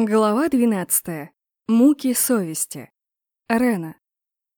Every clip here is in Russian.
Глава 12. Муки совести. Рена.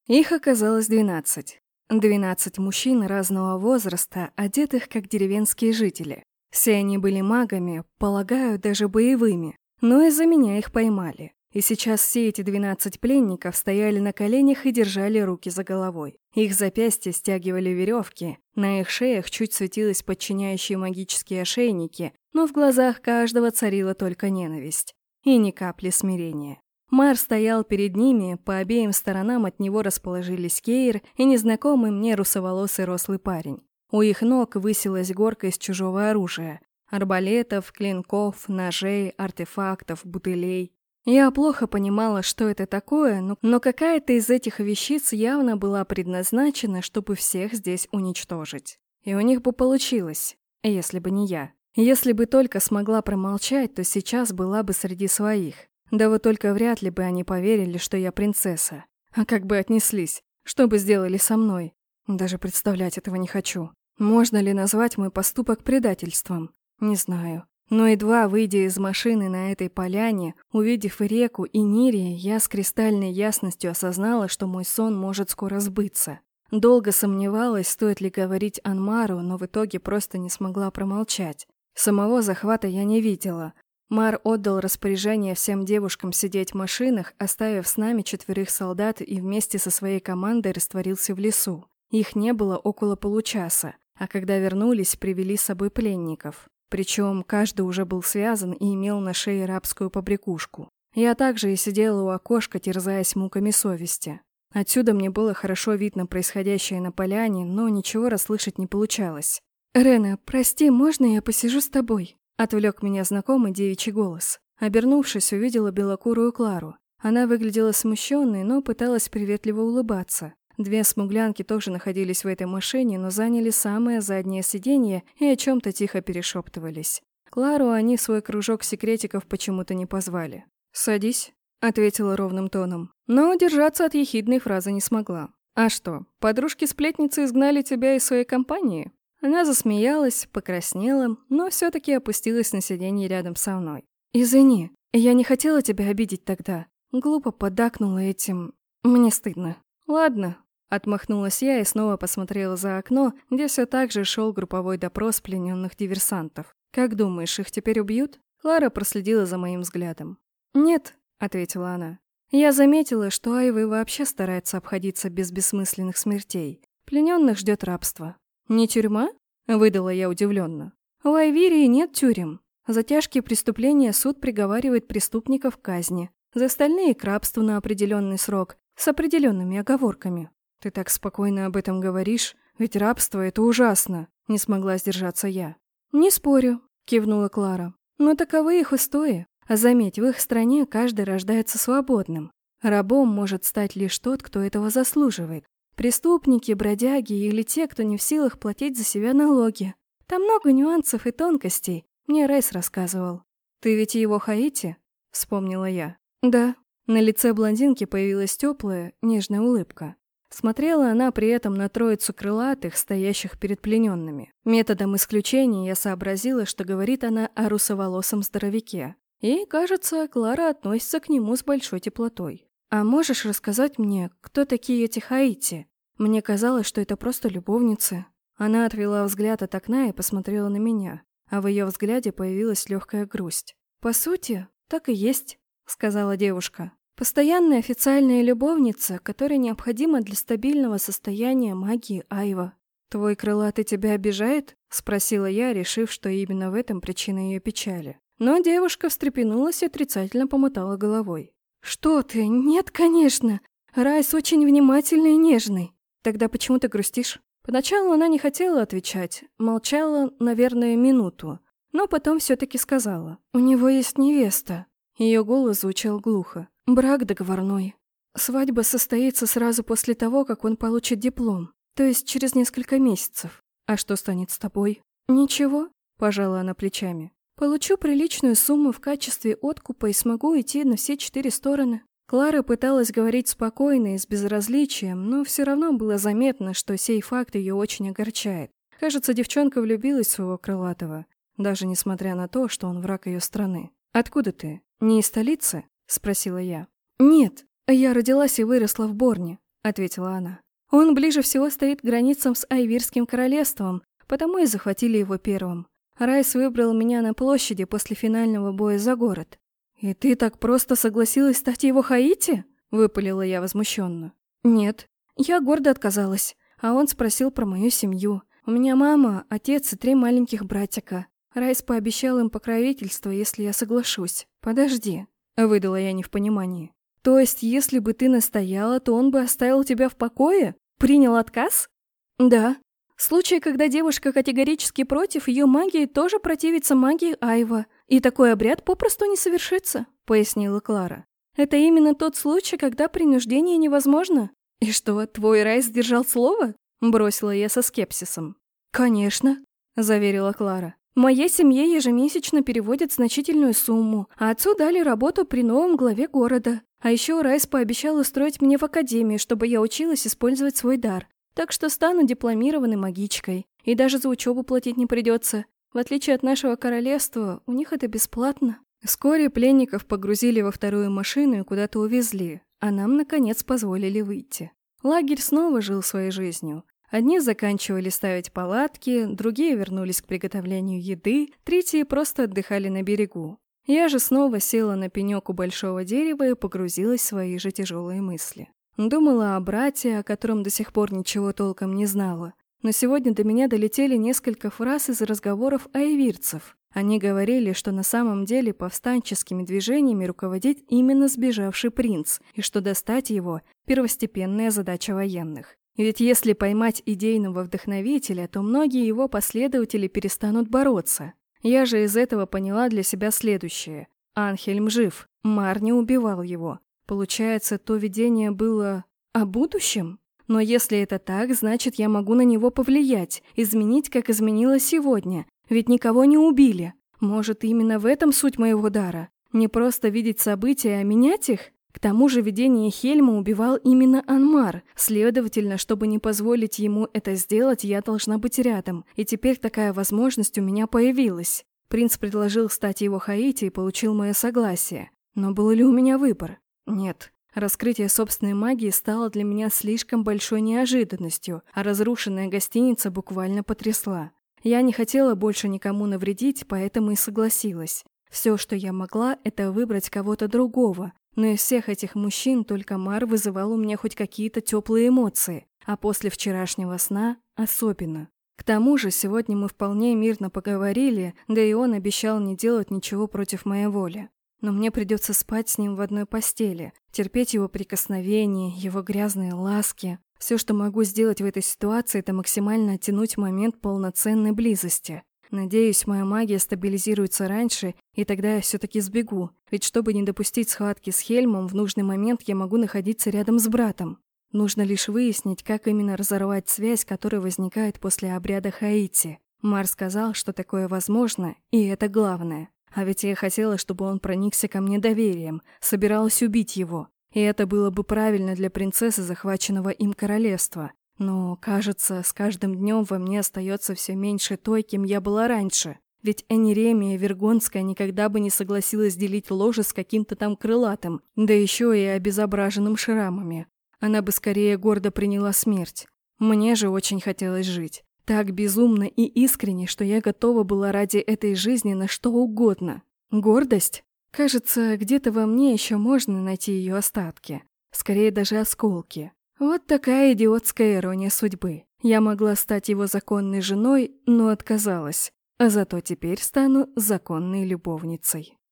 Их оказалось 12. 12 мужчин разного возраста, одетых как деревенские жители. Все они были магами, полагаю, даже боевыми, но из-за меня их поймали. И сейчас все эти 12 пленников стояли на коленях и держали руки за головой. Их запястья стягивали веревки, на их шеях чуть светились подчиняющие магические ошейники, но в глазах каждого царила только ненависть. И ни капли смирения. Мар стоял перед ними, по обеим сторонам от него расположились Кейр и незнакомый мне русоволосый рослый парень. У их ног высилась горка из чужого оружия. Арбалетов, клинков, ножей, артефактов, бутылей. Я плохо понимала, что это такое, но, но какая-то из этих вещиц явно была предназначена, чтобы всех здесь уничтожить. И у них бы получилось, если бы не я. Если бы только смогла промолчать, то сейчас была бы среди своих. Да вот только вряд ли бы они поверили, что я принцесса. А как бы отнеслись? Что бы сделали со мной? Даже представлять этого не хочу. Можно ли назвать мой поступок предательством? Не знаю. Но едва выйдя из машины на этой поляне, увидев реку, и Нири, я с кристальной ясностью осознала, что мой сон может скоро сбыться. Долго сомневалась, стоит ли говорить Анмару, но в итоге просто не смогла промолчать. Самого захвата я не видела. Мар отдал распоряжение всем девушкам сидеть в машинах, оставив с нами четверых солдат и вместе со своей командой растворился в лесу. Их не было около получаса, а когда вернулись, привели с собой пленников. Причем каждый уже был связан и имел на шее рабскую побрякушку. Я также и сидела у окошка, терзаясь муками совести. Отсюда мне было хорошо видно происходящее на поляне, но ничего расслышать не получалось. «Рена, прости, можно я посижу с тобой?» Отвлек меня знакомый девичий голос. Обернувшись, увидела белокурую Клару. Она выглядела смущенной, но пыталась приветливо улыбаться. Две смуглянки тоже находились в этой машине, но заняли самое заднее сиденье и о чем-то тихо перешептывались. Клару они свой кружок секретиков почему-то не позвали. «Садись», — ответила ровным тоном. Но удержаться от ехидной фразы не смогла. «А что, подружки-сплетницы изгнали тебя из своей компании?» Она засмеялась, покраснела, но все таки опустилась на сиденье рядом со мной. «Извини, я не хотела тебя обидеть тогда. Глупо подакнула этим. Мне стыдно. Ладно, Отмахнулась я и снова посмотрела за окно, где все так же шел групповой допрос плененных диверсантов. «Как думаешь, их теперь убьют?» Клара проследила за моим взглядом. «Нет», — ответила она. «Я заметила, что Айвы вообще старается обходиться без бессмысленных смертей. Плененных ждет рабство». «Не тюрьма?» — выдала я удивленно. «У Айвирии нет тюрем. За тяжкие преступления суд приговаривает преступников к казни, за остальные — к рабству на определенный срок, с определенными оговорками. «Ты так спокойно об этом говоришь, ведь рабство — это ужасно», — не смогла сдержаться я. «Не спорю», — кивнула Клара. «Но таковы их устои. А заметь, в их стране каждый рождается свободным. Рабом может стать лишь тот, кто этого заслуживает. Преступники, бродяги или те, кто не в силах платить за себя налоги. Там много нюансов и тонкостей, мне Райс рассказывал. «Ты ведь его Хаити?» — вспомнила я. «Да». На лице блондинки появилась теплая, нежная улыбка. Смотрела она при этом на троицу крылатых, стоящих перед плененными. Методом исключения я сообразила, что говорит она о русоволосом здоровяке. И, кажется, Клара относится к нему с большой теплотой. «А можешь рассказать мне, кто такие эти Хаити? Мне казалось, что это просто любовницы». Она отвела взгляд от окна и посмотрела на меня, а в ее взгляде появилась легкая грусть. «По сути, так и есть», — сказала девушка. Постоянная официальная любовница, которая необходима для стабильного состояния магии Айва. «Твой крылатый тебя обижает?» — спросила я, решив, что именно в этом причина ее печали. Но девушка встрепенулась и отрицательно помотала головой. «Что ты? Нет, конечно. Райс очень внимательный и нежный. Тогда почему ты грустишь?» Поначалу она не хотела отвечать, молчала, наверное, минуту, но потом все-таки сказала. «У него есть невеста». Ее голос звучал глухо. Брак договорной. Свадьба состоится сразу после того, как он получит диплом, то есть через несколько месяцев. А что станет с тобой? Ничего, пожала она плечами. Получу приличную сумму в качестве откупа и смогу идти на все четыре стороны. Клара пыталась говорить спокойно и с безразличием, но все равно было заметно, что сей факт ее очень огорчает. Кажется, девчонка влюбилась в своего крылатого, даже несмотря на то, что он враг ее страны. «Откуда ты?» «Не из столицы?» — спросила я. «Нет, я родилась и выросла в Борне», — ответила она. «Он ближе всего стоит к границам с Айвирским королевством, потому и захватили его первым. Райс выбрал меня на площади после финального боя за город. «И ты так просто согласилась стать его Хаити?» — выпалила я возмущенно. «Нет, я гордо отказалась, а он спросил про мою семью. У меня мама, отец и три маленьких братика. Райс пообещал им покровительство, если я соглашусь. Подожди», — выдала я не в понимании. «То есть, если бы ты настояла, то он бы оставил тебя в покое? Принял отказ?» «Да», в случае, когда девушка категорически против, ее магии тоже противится магии Айва, и такой обряд попросту не совершится, пояснила Клара. Это именно тот случай, когда принуждение невозможно. И что, твой Райс сдержал слово? Бросила я со скепсисом. Конечно, заверила Клара. Моей семье ежемесячно переводят значительную сумму, а отцу дали работу при новом главе города. А еще Райс пообещал устроить мне в академии, чтобы я училась использовать свой дар. Так что стану дипломированной магичкой. И даже за учебу платить не придется. В отличие от нашего королевства, у них это бесплатно. Вскоре пленников погрузили во вторую машину и куда-то увезли, а нам, наконец, позволили выйти. Лагерь снова жил своей жизнью. Одни заканчивали ставить палатки, другие вернулись к приготовлению еды, третьи просто отдыхали на берегу. Я же снова села на пенек у большого дерева и погрузилась в свои же тяжелые мысли. Думала о брате, о котором до сих пор ничего толком не знала. Но сегодня до меня долетели несколько фраз из разговоров айвирцев. Они говорили, что на самом деле повстанческими движениями руководит именно сбежавший принц, и что достать его – первостепенная задача военных. Ведь если поймать идейного вдохновителя, то многие его последователи перестанут бороться. Я же из этого поняла для себя следующее. Анхельм жив, Мар не убивал его. Получается, то видение было о будущем? Но если это так, значит, я могу на него повлиять, изменить, как изменила сегодня. Ведь никого не убили. Может, именно в этом суть моего дара? Не просто видеть события, а менять их? К тому же видение Хельма убивал именно Анмар. Следовательно, чтобы не позволить ему это сделать, я должна быть рядом. И теперь такая возможность у меня появилась. Принц предложил стать его Хаити и получил мое согласие. Но был ли у меня выбор? Нет, раскрытие собственной магии стало для меня слишком большой неожиданностью, а разрушенная гостиница буквально потрясла. Я не хотела больше никому навредить, поэтому и согласилась. Все, что я могла, это выбрать кого-то другого, но из всех этих мужчин только Мар вызывал у меня хоть какие-то теплые эмоции, а после вчерашнего сна особенно. К тому же сегодня мы вполне мирно поговорили, да и он обещал не делать ничего против моей воли но мне придется спать с ним в одной постели, терпеть его прикосновения, его грязные ласки. Все, что могу сделать в этой ситуации, это максимально оттянуть момент полноценной близости. Надеюсь, моя магия стабилизируется раньше, и тогда я все-таки сбегу, ведь чтобы не допустить схватки с Хельмом, в нужный момент я могу находиться рядом с братом. Нужно лишь выяснить, как именно разорвать связь, которая возникает после обряда Хаити. Мар сказал, что такое возможно, и это главное. А ведь я хотела, чтобы он проникся ко мне доверием, собиралась убить его. И это было бы правильно для принцессы, захваченного им королевства. Но, кажется, с каждым днем во мне остается все меньше той, кем я была раньше. Ведь Энеремия Вергонская никогда бы не согласилась делить ложе с каким-то там крылатым, да еще и обезображенным шрамами. Она бы скорее гордо приняла смерть. Мне же очень хотелось жить. Так безумно и искренне, что я готова была ради этой жизни на что угодно. Гордость? Кажется, где-то во мне еще можно найти ее остатки. Скорее даже осколки. Вот такая идиотская ирония судьбы. Я могла стать его законной женой, но отказалась. А зато теперь стану законной любовницей.